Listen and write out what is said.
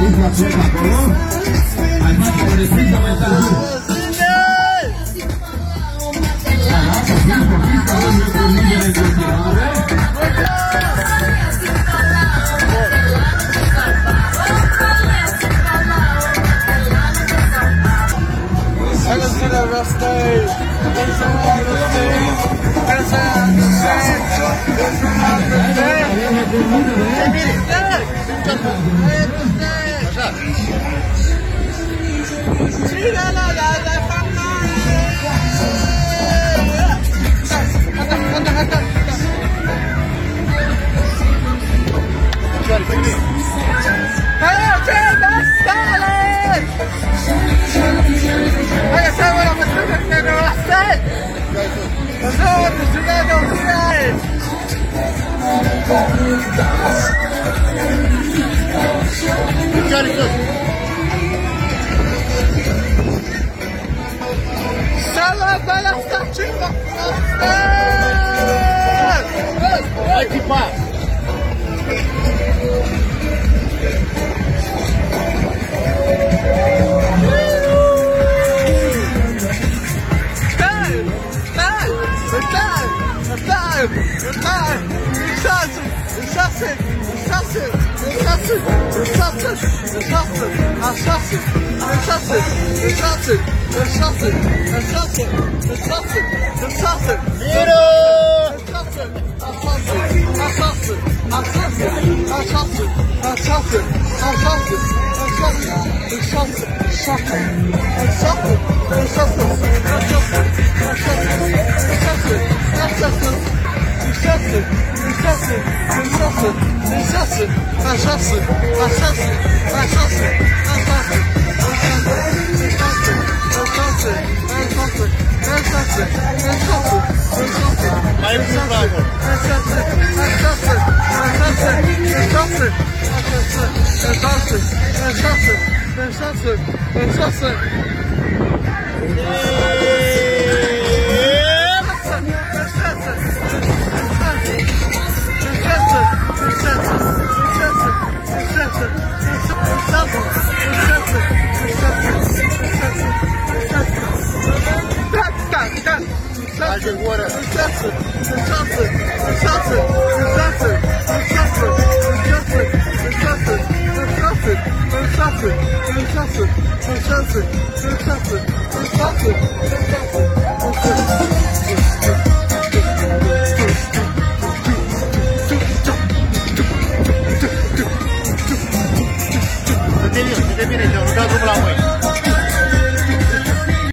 I back for the big mental good. Thank you. Johnny, look. Vai Vai que passa! Time! Time! Time! Time! Time! Time! Time! Hırsatsın, hırsatsın, hırsatsın, hırsatsın, hırsatsın, hırsatsın, hırsatsın, hırsatsın, hırsatsın, hırsatsın. Yürü! Hırsatsın, hırsatsın, hırsatsın, hırsatsın, hırsatsın, hırsatsın, hırsatsın, hırsatsın, hırsatsın, hırsatsın, hırsatsın, hırsatsın, hırsatsın, hırsatsın, hırsatsın, Yaşasın, yaşasın, yaşasın, yaşasın, yaşasın. Yaşasın, yaşasın, yaşasın, yaşasın. Johnson, water. Miss Johnson, Miss Johnson, Miss Johnson, Miss Johnson, Miss Johnson, Miss Johnson, Miss Johnson, Miss Johnson, Miss Johnson, Miss Johnson, Miss Johnson, Miss Johnson, Miss Johnson, Miss Johnson, Miss Johnson, Miss Johnson.